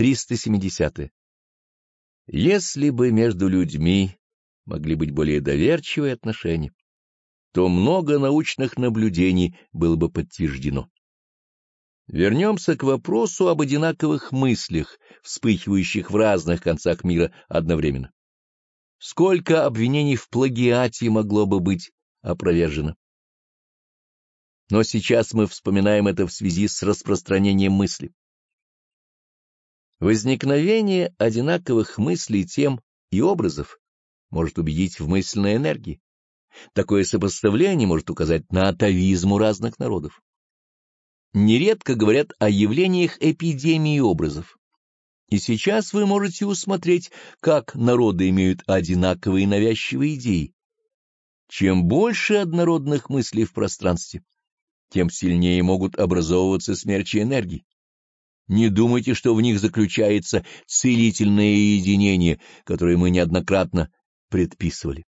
370. Если бы между людьми могли быть более доверчивые отношения, то много научных наблюдений было бы подтверждено. Вернемся к вопросу об одинаковых мыслях, вспыхивающих в разных концах мира одновременно. Сколько обвинений в плагиате могло бы быть опровержено? Но сейчас мы вспоминаем это в связи с распространением мысли. Возникновение одинаковых мыслей, тем и образов может убедить в мысленной энергии. Такое сопоставление может указать на атовизм у разных народов. Нередко говорят о явлениях эпидемии образов. И сейчас вы можете усмотреть, как народы имеют одинаковые навязчивые идеи. Чем больше однородных мыслей в пространстве, тем сильнее могут образовываться смерчи энергии. Не думайте, что в них заключается целительное единение, которое мы неоднократно предписывали.